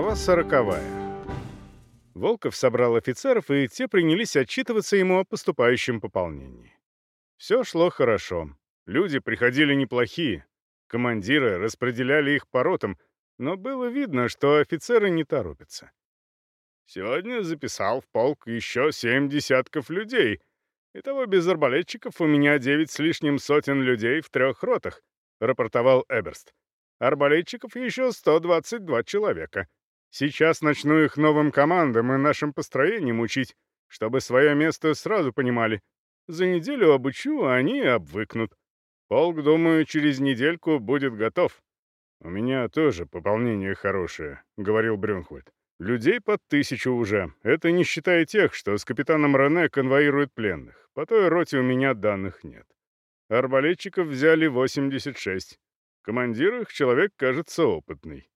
Глава сороковая. Волков собрал офицеров и те принялись отчитываться ему о поступающем пополнении. Все шло хорошо. Люди приходили неплохие. Командиры распределяли их по ротам, но было видно, что офицеры не торопятся. «Сегодня записал в полк еще семь десятков людей. Итого без арбалетчиков у меня девять с лишним сотен людей в трех ротах», — рапортовал Эберст. «Арбалетчиков еще 122 человека». Сейчас начну их новым командам и нашим построением учить, чтобы свое место сразу понимали. За неделю обучу, а они обвыкнут. Полк, думаю, через недельку будет готов. «У меня тоже пополнение хорошее», — говорил Брюнхольд. «Людей под тысячу уже. Это не считая тех, что с капитаном Рене конвоируют пленных. По той роте у меня данных нет. Арбалетчиков взяли 86. Командир их человек, кажется, опытный.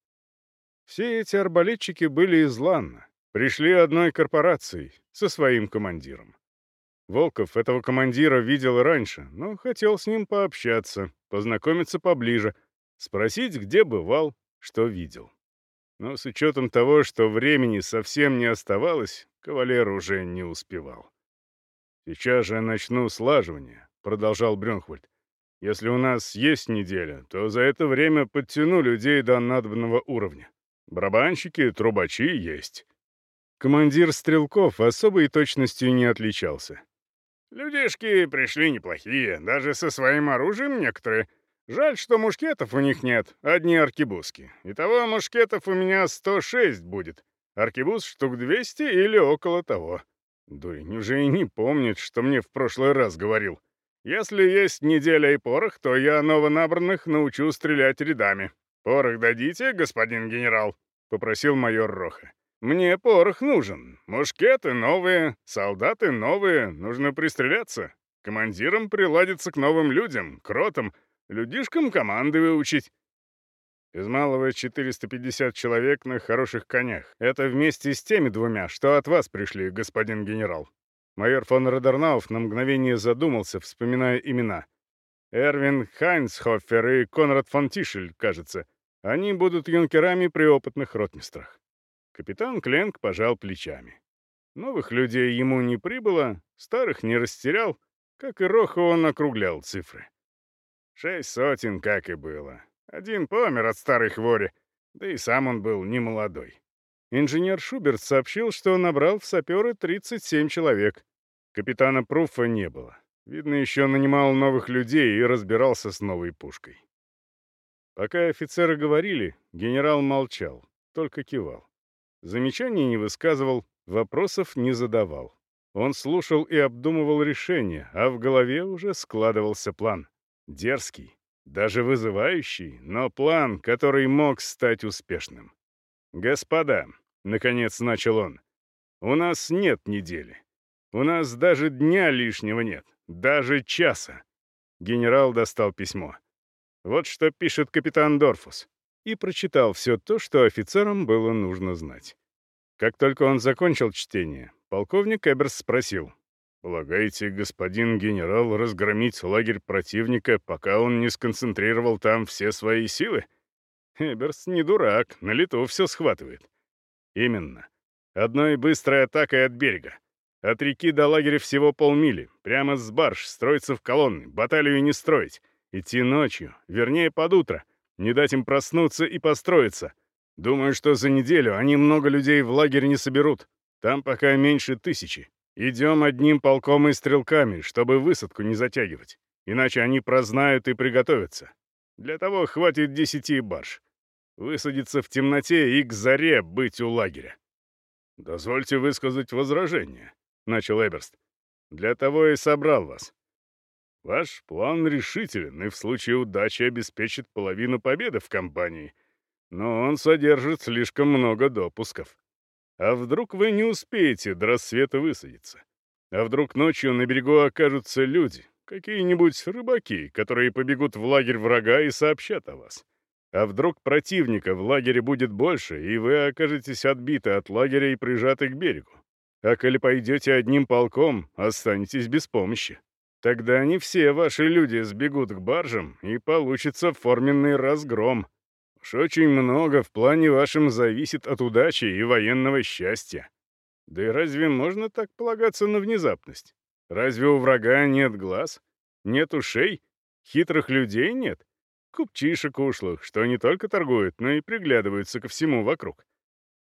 Все эти арбалетчики были из Ланна, пришли одной корпорацией, со своим командиром. Волков этого командира видел раньше, но хотел с ним пообщаться, познакомиться поближе, спросить, где бывал, что видел. Но с учетом того, что времени совсем не оставалось, кавалер уже не успевал. «Сейчас же начну слаживание», — продолжал Брюнхвальд. «Если у нас есть неделя, то за это время подтяну людей до надобного уровня. Барабанщики, трубачи есть. Командир стрелков особой точностью не отличался. Людишки пришли неплохие, даже со своим оружием некоторые. Жаль, что мушкетов у них нет, одни аркебузки. Итого мушкетов у меня 106 будет. Аркебуз штук 200 или около того. Дурень уже и не помнит, что мне в прошлый раз говорил. Если есть неделя и порох, то я новонабранных научу стрелять рядами. Порох дадите, господин генерал?» — попросил майор Роха. «Мне порох нужен. Мушкеты новые, солдаты новые. Нужно пристреляться. Командирам приладиться к новым людям, кротам, людишкам команды выучить». Из малого 450 человек на хороших конях. Это вместе с теми двумя, что от вас пришли, господин генерал. Майор фон Родернауф на мгновение задумался, вспоминая имена. Эрвин Хайнцхофер и Конрад фон Тишель, кажется. Они будут юнкерами при опытных ротмистрах. Капитан Кленк пожал плечами. Новых людей ему не прибыло, старых не растерял, как и Роха он округлял цифры. Шесть сотен, как и было. Один помер от старой хвори, да и сам он был не молодой. Инженер Шуберт сообщил, что он набрал в саперы 37 человек. Капитана Пруфа не было. Видно, еще нанимал новых людей и разбирался с новой пушкой. Пока офицеры говорили, генерал молчал, только кивал. Замечаний не высказывал, вопросов не задавал. Он слушал и обдумывал решение, а в голове уже складывался план. Дерзкий, даже вызывающий, но план, который мог стать успешным. «Господа», — наконец начал он, — «у нас нет недели. У нас даже дня лишнего нет, даже часа». Генерал достал письмо. Вот что пишет капитан Дорфус. И прочитал все то, что офицерам было нужно знать. Как только он закончил чтение, полковник Эберс спросил. «Полагаете, господин генерал разгромить лагерь противника, пока он не сконцентрировал там все свои силы?» Эберс не дурак, на лету все схватывает. Именно. Одной быстрой атакой от берега. От реки до лагеря всего полмили. Прямо с барж, строиться в колонны, баталию не строить. Идти ночью, вернее, под утро. Не дать им проснуться и построиться. Думаю, что за неделю они много людей в лагерь не соберут. Там пока меньше тысячи. Идем одним полком и стрелками, чтобы высадку не затягивать. Иначе они прознают и приготовятся. Для того хватит десяти барж. Высадиться в темноте и к заре быть у лагеря. «Дозвольте высказать возражение», — начал Эберст. «Для того и собрал вас. Ваш план решителен и в случае удачи обеспечит половину победы в компании. Но он содержит слишком много допусков. А вдруг вы не успеете до рассвета высадиться? А вдруг ночью на берегу окажутся люди, какие-нибудь рыбаки, которые побегут в лагерь врага и сообщат о вас? А вдруг противника в лагере будет больше, и вы окажетесь отбиты от лагеря и прижаты к берегу? А коли пойдете одним полком, останетесь без помощи. Тогда не все ваши люди сбегут к баржам, и получится форменный разгром. Уж очень много в плане вашем зависит от удачи и военного счастья. Да и разве можно так полагаться на внезапность? Разве у врага нет глаз? Нет ушей? Хитрых людей нет? Купчишек ушлых, что не только торгуют, но и приглядываются ко всему вокруг.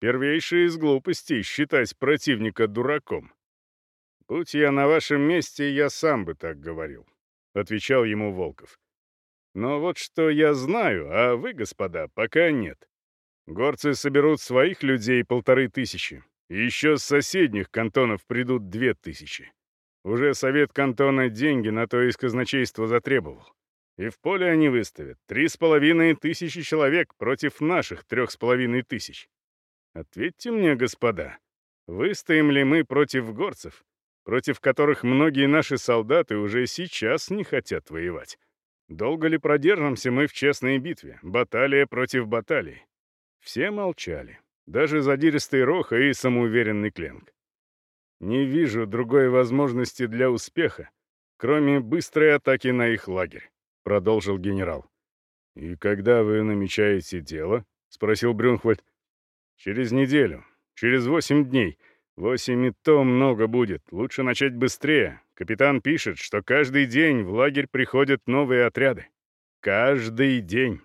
Первейшая из глупостей — считать противника дураком. Будь я на вашем месте, я сам бы так говорил», — отвечал ему Волков. «Но вот что я знаю, а вы, господа, пока нет. Горцы соберут своих людей полторы тысячи. Еще с соседних кантонов придут две тысячи. Уже совет кантона деньги на то из казначейства затребовал. И в поле они выставят три с половиной тысячи человек против наших трех с половиной тысяч. Ответьте мне, господа, выстоим ли мы против горцев?» против которых многие наши солдаты уже сейчас не хотят воевать. Долго ли продержимся мы в честной битве, баталия против баталии? Все молчали, даже задиристый Роха и самоуверенный Кленк. Не вижу другой возможности для успеха, кроме быстрой атаки на их лагерь, продолжил генерал. «И когда вы намечаете дело?» — спросил Брюнхвальд. «Через неделю, через восемь дней», Восемь и то много будет. Лучше начать быстрее. Капитан пишет, что каждый день в лагерь приходят новые отряды. Каждый день.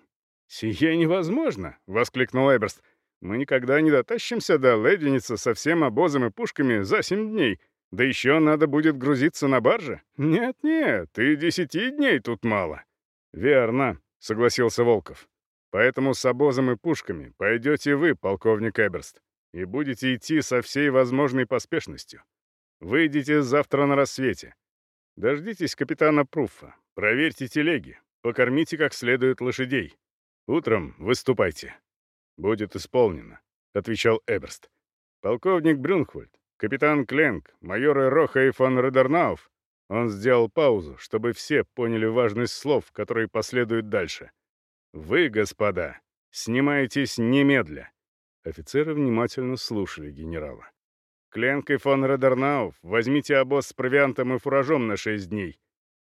«Сие невозможно!» — воскликнул Эберст. «Мы никогда не дотащимся до Леденица со всем обозом и пушками за семь дней. Да еще надо будет грузиться на барже. Нет-нет, и десяти дней тут мало». «Верно», — согласился Волков. «Поэтому с обозом и пушками пойдете вы, полковник Эберст и будете идти со всей возможной поспешностью. Выйдите завтра на рассвете. Дождитесь капитана Пруффа, проверьте телеги, покормите как следует лошадей. Утром выступайте. Будет исполнено, — отвечал Эберст. Полковник Брюнхвальд, капитан Кленк, майоры Роха и фон Редернауф. Он сделал паузу, чтобы все поняли важность слов, которые последуют дальше. «Вы, господа, снимаетесь немедля». Офицеры внимательно слушали генерала. «Кленк и фон Родернауф, возьмите обоз с провиантом и фуражом на шесть дней.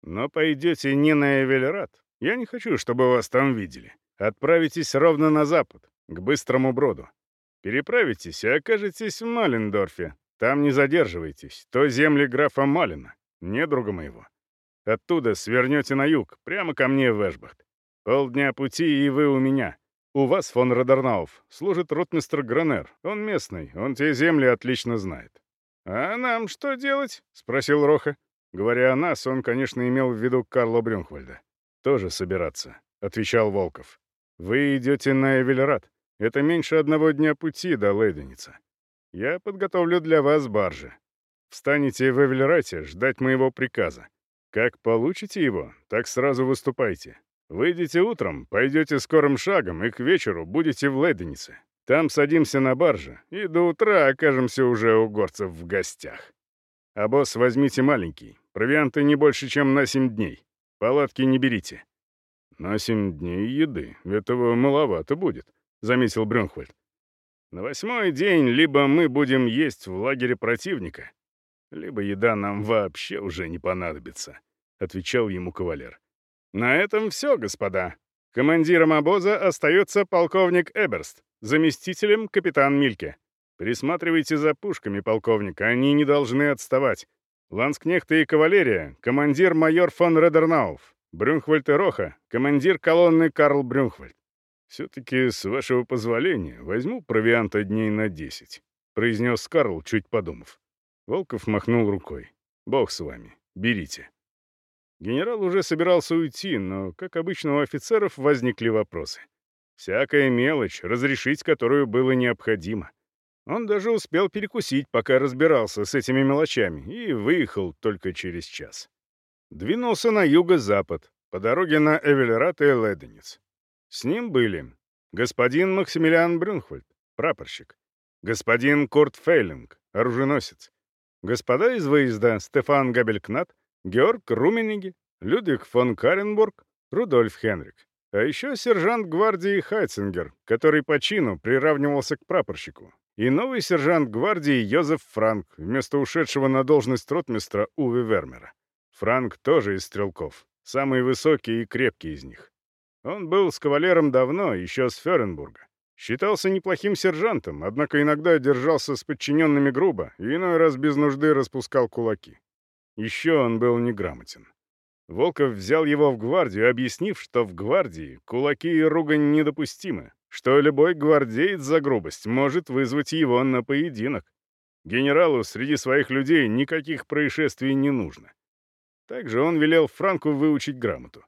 Но пойдете не на Эвелерат. Я не хочу, чтобы вас там видели. Отправитесь ровно на запад, к быстрому броду. Переправитесь и окажетесь в Малендорфе. Там не задерживайтесь, то земли графа Малина, недруга моего. Оттуда свернете на юг, прямо ко мне в Эшбахт. Полдня пути, и вы у меня. У вас, фон Родорнауф, служит ротмистр Гранер. Он местный, он те земли отлично знает». «А нам что делать?» — спросил Роха. Говоря о нас, он, конечно, имел в виду Карла Брюнхвальда. «Тоже собираться», — отвечал Волков. «Вы идете на Эвельрат. Это меньше одного дня пути до Леденица. Я подготовлю для вас баржи. Встанете в Эвельрате ждать моего приказа. Как получите его, так сразу выступайте. Выйдете утром, пойдете скорым шагом и к вечеру будете в Леденице. Там садимся на барже и до утра окажемся уже у горцев в гостях. А босс возьмите маленький, провианты не больше, чем на семь дней. Палатки не берите. На семь дней еды, этого маловато будет, — заметил Брюнхвальд. На восьмой день либо мы будем есть в лагере противника, либо еда нам вообще уже не понадобится, — отвечал ему кавалер. — на этом все, господа. Командиром обоза остается полковник Эберст, заместителем капитан Мильке. Присматривайте за пушками, полковник, они не должны отставать. Ланскнехта и кавалерия, командир майор фон Редернауф, Брюнхвальд и Роха, командир колонны Карл Брюнхвальд. «Все-таки, с вашего позволения, возьму провианта дней на десять», — произнес Карл, чуть подумав. Волков махнул рукой. «Бог с вами. Берите». Генерал уже собирался уйти, но, как обычно у офицеров, возникли вопросы. Всякая мелочь, разрешить которую было необходимо. Он даже успел перекусить, пока разбирался с этими мелочами, и выехал только через час. Двинулся на юго-запад, по дороге на Эвельрат и Леденец. С ним были господин Максимилиан Брюнхвальд, прапорщик, господин Корт Фейлинг, оруженосец, господа из выезда Стефан Габелькнат — Георг Румениги, Людвиг фон Каренбург, Рудольф Хенрик. А еще сержант гвардии Хайцингер, который по чину приравнивался к прапорщику. И новый сержант гвардии Йозеф Франк, вместо ушедшего на должность ротмистра Уве Вермера. Франк тоже из стрелков, самый высокий и крепкий из них. Он был с кавалером давно, еще с Ференбурга. Считался неплохим сержантом, однако иногда держался с подчиненными грубо и иной раз без нужды распускал кулаки. Еще он был неграмотен. Волков взял его в гвардию, объяснив, что в гвардии кулаки и ругань недопустимы, что любой гвардеец за грубость может вызвать его на поединок. Генералу среди своих людей никаких происшествий не нужно. Также он велел Франку выучить грамоту.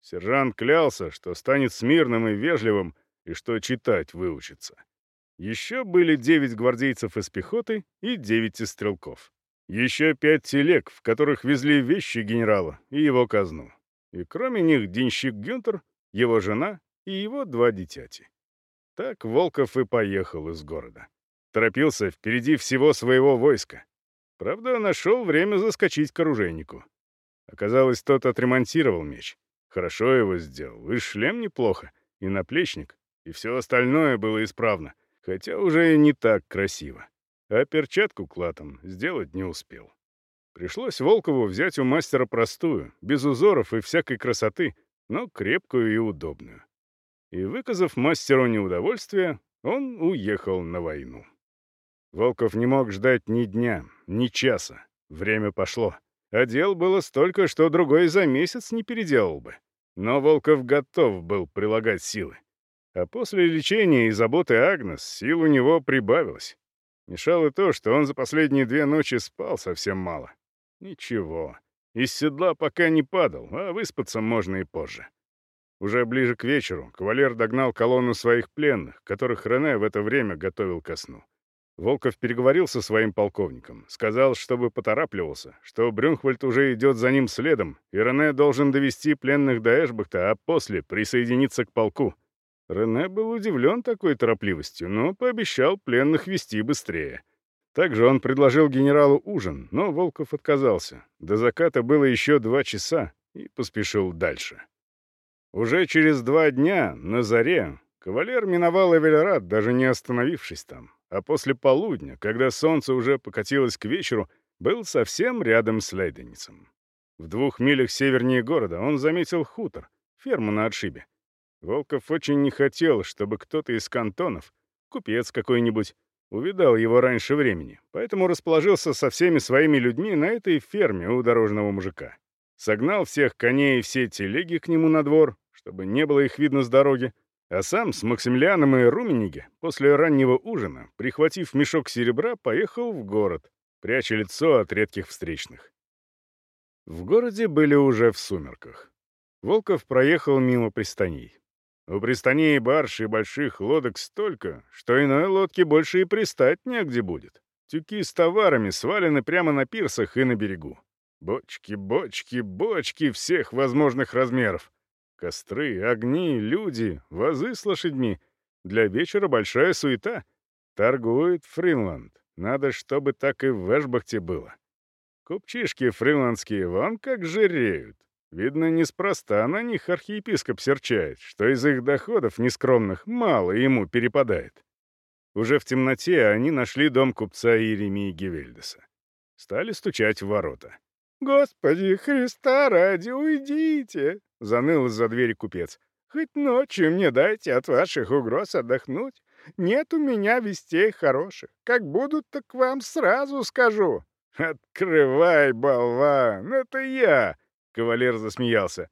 Сержант клялся, что станет смирным и вежливым, и что читать выучится. Еще были девять гвардейцев из пехоты и девять из стрелков. Еще пять телег, в которых везли вещи генерала и его казну. И кроме них денщик Гюнтер, его жена и его два дитяти. Так Волков и поехал из города. Торопился впереди всего своего войска. Правда, нашел время заскочить к оружейнику. Оказалось, тот отремонтировал меч. Хорошо его сделал, и шлем неплохо, и наплечник, и все остальное было исправно, хотя уже и не так красиво а перчатку клатом сделать не успел. Пришлось Волкову взять у мастера простую, без узоров и всякой красоты, но крепкую и удобную. И, выказав мастеру неудовольствие, он уехал на войну. Волков не мог ждать ни дня, ни часа. Время пошло. А дел было столько, что другой за месяц не переделал бы. Но Волков готов был прилагать силы. А после лечения и заботы Агнес сил у него прибавилось. Мешало то, что он за последние две ночи спал совсем мало. Ничего, из седла пока не падал, а выспаться можно и позже. Уже ближе к вечеру кавалер догнал колонну своих пленных, которых Рене в это время готовил ко сну. Волков переговорил со своим полковником, сказал, чтобы поторапливался, что Брюнхвальд уже идет за ним следом, и Рене должен довести пленных до Эшбахта, а после присоединиться к полку — Рене был удивлен такой торопливостью, но пообещал пленных вести быстрее. Также он предложил генералу ужин, но Волков отказался. До заката было еще два часа и поспешил дальше. Уже через два дня, на заре, кавалер миновал Эвельрад, даже не остановившись там. А после полудня, когда солнце уже покатилось к вечеру, был совсем рядом с Лейденицем. В двух милях севернее города он заметил хутор, ферму на отшибе. Волков очень не хотел, чтобы кто-то из кантонов, купец какой-нибудь, увидал его раньше времени, поэтому расположился со всеми своими людьми на этой ферме у дорожного мужика. Согнал всех коней и все телеги к нему на двор, чтобы не было их видно с дороги, а сам с Максимилианом и Румениге после раннего ужина, прихватив мешок серебра, поехал в город, пряча лицо от редких встречных. В городе были уже в сумерках. Волков проехал мимо пристаней. Упрестании барши и больших лодок столько, что иной лодке больше и пристать негде будет. Тюки с товарами свалены прямо на пирсах и на берегу. Бочки, бочки, бочки всех возможных размеров. Костры, огни, люди, вазы с лошадьми. Для вечера большая суета. Торгует Фринланд. Надо, чтобы так и в Эшбахте было. Купчишки фриландские вон как жиреют. Видно, неспроста на них архиепископ серчает, что из их доходов нескромных мало ему перепадает. Уже в темноте они нашли дом купца Иеремии Гевельдеса. Стали стучать в ворота. «Господи Христа ради, уйдите!» — заныл из-за двери купец. «Хоть ночью мне дайте от ваших угроз отдохнуть. Нет у меня вестей хороших. Как будут, так вам сразу скажу». «Открывай, болван, это я!» Кавалер засмеялся.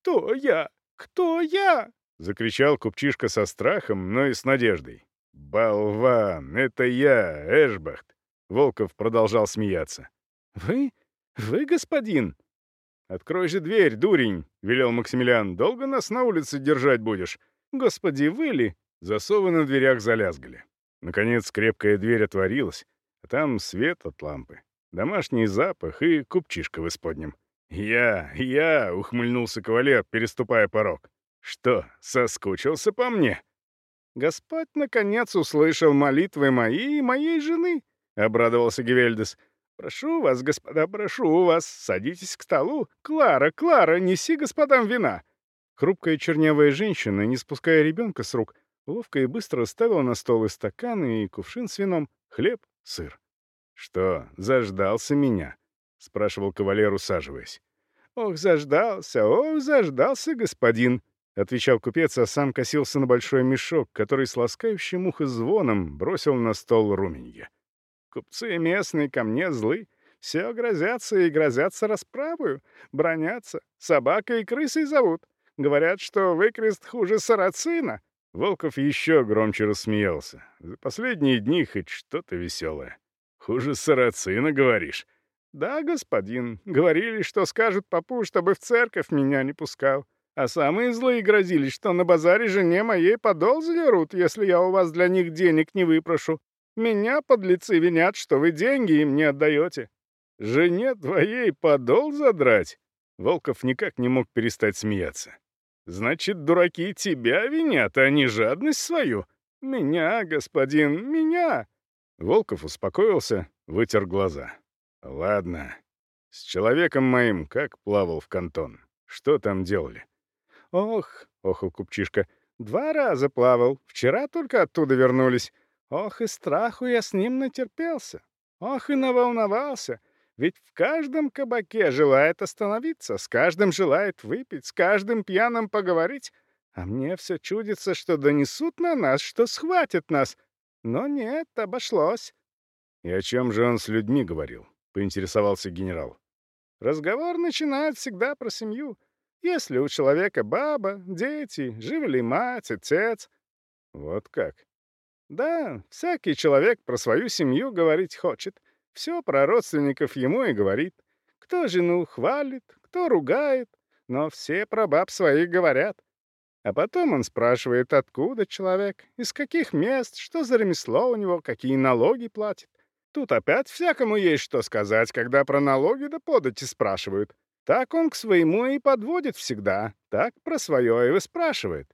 «Кто я? Кто я?» — закричал купчишка со страхом, но и с надеждой. «Болван! Это я, Эшбахт!» Волков продолжал смеяться. «Вы? Вы, господин?» «Открой же дверь, дурень!» — велел Максимилиан. «Долго нас на улице держать будешь?» «Господи, вы ли?» Засовы на дверях залязгали. Наконец крепкая дверь отворилась, а там свет от лампы, домашний запах и купчишка в исподнем. «Я, я!» — ухмыльнулся кавалер, переступая порог. «Что, соскучился по мне?» «Господь, наконец, услышал молитвы мои и моей жены!» — обрадовался Гевельдес. «Прошу вас, господа, прошу вас, садитесь к столу. Клара, Клара, неси господам вина!» Хрупкая чернявая женщина, не спуская ребенка с рук, ловко и быстро ставила на стол и стаканы, и кувшин с вином, хлеб, сыр. «Что, заждался меня?» спрашивал кавалер, усаживаясь. «Ох, заждался, ох, заждался, господин!» — отвечал купец, а сам косился на большой мешок, который с ласкающим ухо звоном бросил на стол руменья. «Купцы местные ко мне злы, все грозятся и грозятся расправою, бронятся, собакой и крысой зовут. Говорят, что выкрест хуже сарацина». Волков еще громче рассмеялся. «За последние дни хоть что-то веселое». «Хуже сарацина, говоришь?» Да, господин, говорили, что скажут папу, чтобы в церковь меня не пускал. А самые злые грозились, что на базаре жене моей подол задерут, если я у вас для них денег не выпрошу. Меня подлецы винят, что вы деньги им не отдаете. Жене твоей подол задрать? Волков никак не мог перестать смеяться. Значит, дураки тебя винят, а не жадность свою. Меня, господин, меня. Волков успокоился, вытер глаза. Ладно. С человеком моим как плавал в кантон? Что там делали? Ох, охал купчишка, два раза плавал. Вчера только оттуда вернулись. Ох, и страху я с ним натерпелся. Ох, и наволновался. Ведь в каждом кабаке желает остановиться, с каждым желает выпить, с каждым пьяным поговорить. А мне все чудится, что донесут на нас, что схватят нас. Но нет, обошлось. И о чем же он с людьми говорил? поинтересовался генерал. «Разговор начинает всегда про семью. Если у человека баба, дети, живы ли мать, отец...» «Вот как?» «Да, всякий человек про свою семью говорить хочет. Все про родственников ему и говорит. Кто жену хвалит, кто ругает, но все про баб своих говорят. А потом он спрашивает, откуда человек, из каких мест, что за ремесло у него, какие налоги платит. Тут опять всякому есть что сказать, когда про налоги да подати спрашивают. Так он к своему и подводит всегда, так про свое и выспрашивает.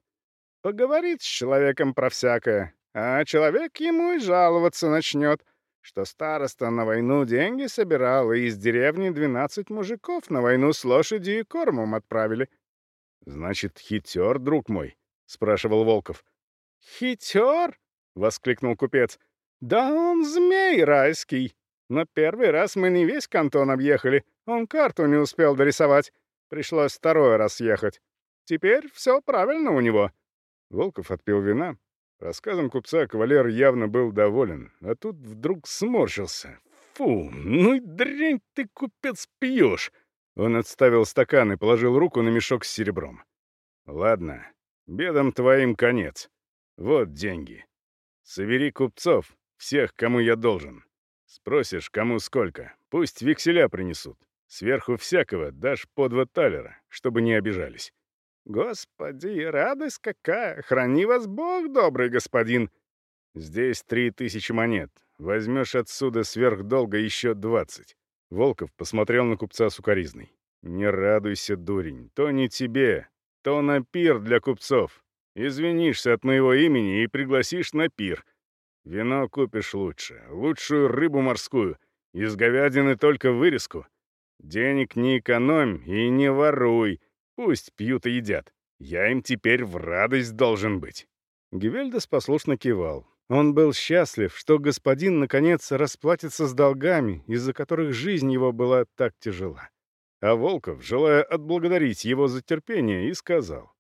Поговорит с человеком про всякое, а человек ему и жаловаться начнет, что староста на войну деньги собирал, и из деревни 12 мужиков на войну с лошадью и кормом отправили. «Значит, хитер, друг мой?» — спрашивал Волков. «Хитер?» — воскликнул купец. «Да он змей райский. Но первый раз мы не весь кантон объехали, он карту не успел дорисовать. Пришлось второй раз ехать. Теперь все правильно у него». Волков отпил вина. Рассказом купца кавалер явно был доволен, а тут вдруг сморщился. «Фу, ну и дрянь ты, купец, пьешь!» Он отставил стакан и положил руку на мешок с серебром. «Ладно, бедам твоим Всех, кому я должен. Спросишь, кому сколько. Пусть векселя принесут. Сверху всякого дашь по два талера, чтобы не обижались. Господи, радость какая! Храни вас Бог, добрый господин! Здесь три тысячи монет. Возьмешь отсюда сверхдолго еще двадцать. Волков посмотрел на купца сукоризный. «Не радуйся, дурень, то не тебе, то на пир для купцов. Извинишься от моего имени и пригласишь на пир. Вино купишь лучше, лучшую рыбу морскую, из говядины только вырезку. Денег не экономь и не воруй, пусть пьют и едят. Я им теперь в радость должен быть». Гевельдес послушно кивал. Он был счастлив, что господин, наконец, расплатится с долгами, из-за которых жизнь его была так тяжела. А Волков, желая отблагодарить его за терпение, и сказал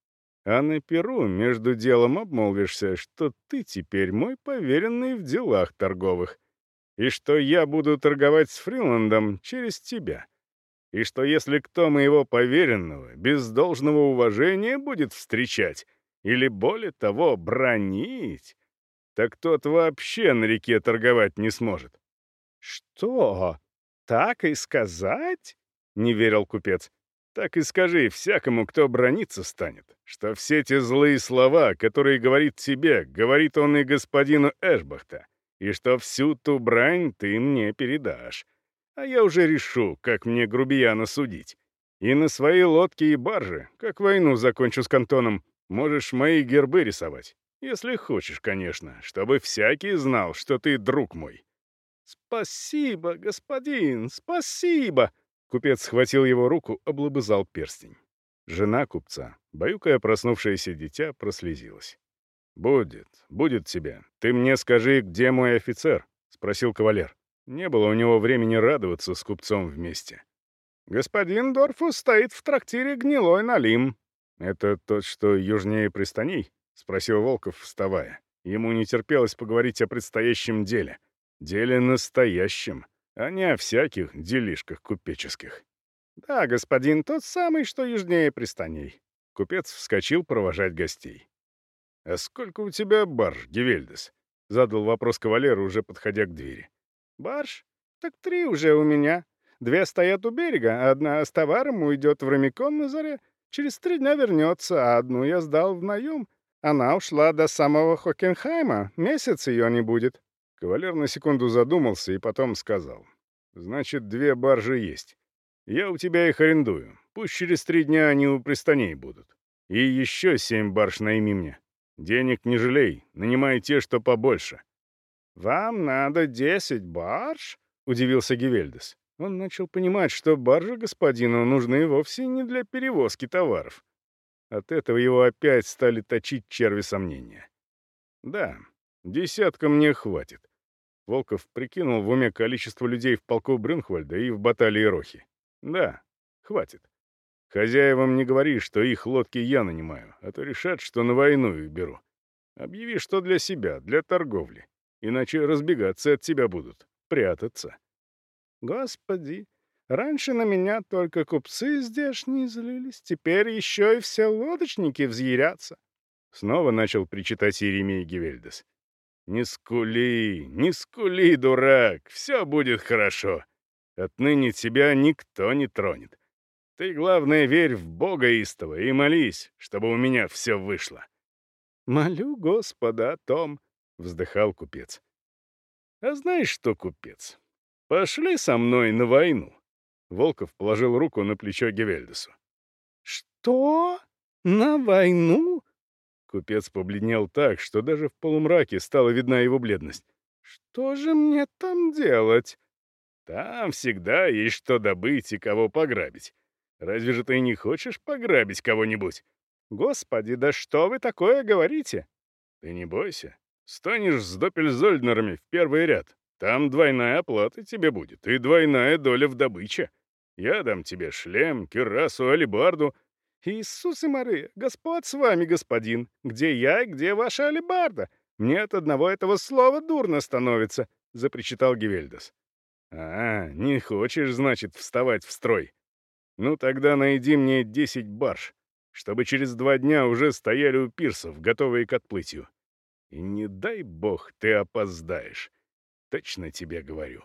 а на Перу между делом обмолвишься, что ты теперь мой поверенный в делах торговых, и что я буду торговать с Фриландом через тебя, и что если кто моего поверенного без должного уважения будет встречать или, более того, бронить, так тот вообще на реке торговать не сможет». «Что? Так и сказать?» — не верил купец. Так и скажи всякому, кто брониться станет, что все те злые слова, которые говорит тебе, говорит он и господину Эшбахта, и что всю ту брань ты мне передашь. А я уже решу, как мне грубияна судить. И на своей лодке и барже, как войну закончу с Кантоном, можешь мои гербы рисовать. Если хочешь, конечно, чтобы всякий знал, что ты друг мой. «Спасибо, господин, спасибо!» Купец схватил его руку, облобызал перстень. Жена купца, боюкая проснувшееся дитя, прослезилась. «Будет, будет тебе. Ты мне скажи, где мой офицер?» — спросил кавалер. Не было у него времени радоваться с купцом вместе. «Господин Дорфу стоит в трактире гнилой налим». «Это тот, что южнее пристаней?» — спросил Волков, вставая. Ему не терпелось поговорить о предстоящем деле. Деле настоящем а не о всяких делишках купеческих. «Да, господин, тот самый, что южнее пристаней». Купец вскочил провожать гостей. «А сколько у тебя барж, Гевельдес?» — задал вопрос кавалер, уже подходя к двери. «Барж? Так три уже у меня. Две стоят у берега, одна с товаром уйдет в Ромикон на заре, через три дня вернется, а одну я сдал в наем. Она ушла до самого Хокенхайма, месяц ее не будет. Кавалер на секунду задумался и потом сказал. «Значит, две баржи есть. Я у тебя их арендую. Пусть через три дня они у пристаней будут. И еще семь барж найми мне. Денег не жалей, нанимай те, что побольше». «Вам надо десять барж?» — удивился Гевельдес. Он начал понимать, что баржи господину нужны вовсе не для перевозки товаров. От этого его опять стали точить черви сомнения. «Да, Десятка мне хватит. Волков прикинул в уме количество людей в полку Брюнхвальда и в баталии Рохи. Да, хватит. Хозяевам не говори, что их лодки я нанимаю, а то решат, что на войну их беру. Объяви, что для себя, для торговли. Иначе разбегаться от тебя будут, прятаться. Господи, раньше на меня только купцы здешние злились, теперь еще и все лодочники взъярятся. Снова начал причитать Еремей Гевельдес. «Не скули, не скули, дурак, все будет хорошо. Отныне тебя никто не тронет. Ты, главное, верь в Бога истово и молись, чтобы у меня все вышло». «Молю Господа о том», — вздыхал купец. Купец побледнел так, что даже в полумраке стала видна его бледность. «Что же мне там делать?» «Там всегда есть что добыть и кого пограбить. Разве же ты не хочешь пограбить кого-нибудь?» «Господи, да что вы такое говорите?» «Ты не бойся. Станешь с Доппельзольднерами в первый ряд. Там двойная оплата тебе будет и двойная доля в добыче. Я дам тебе шлем, кирасу, алибарду — Иисус и Мары, Господь с вами, господин! Где я и где ваша алебарда? Мне от одного этого слова дурно становится!» — запричитал Гевельдас. «А, не хочешь, значит, вставать в строй? Ну тогда найди мне десять барж, чтобы через два дня уже стояли у пирсов, готовые к отплытию. И не дай бог ты опоздаешь. Точно тебе говорю.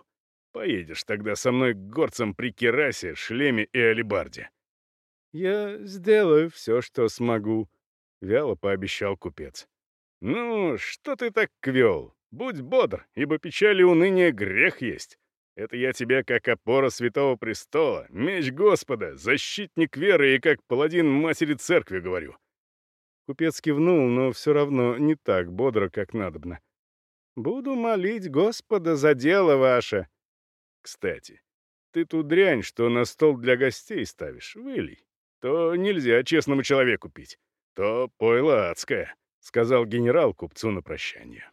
Поедешь тогда со мной к горцам при керасе, шлеме и алебарде. Я сделаю все, что смогу», — вяло пообещал купец. «Ну, что ты так квел? Будь бодр, ибо печали, и уныние грех есть. Это я тебя как опора Святого Престола, меч Господа, защитник веры и как паладин матери церкви говорю». Купец кивнул, но все равно не так бодро, как надобно. «Буду молить Господа за дело ваше». «Кстати, ты ту дрянь, что на стол для гостей ставишь, вылей то нельзя честному человеку пить. То пойло адское», — сказал генерал купцу на прощание.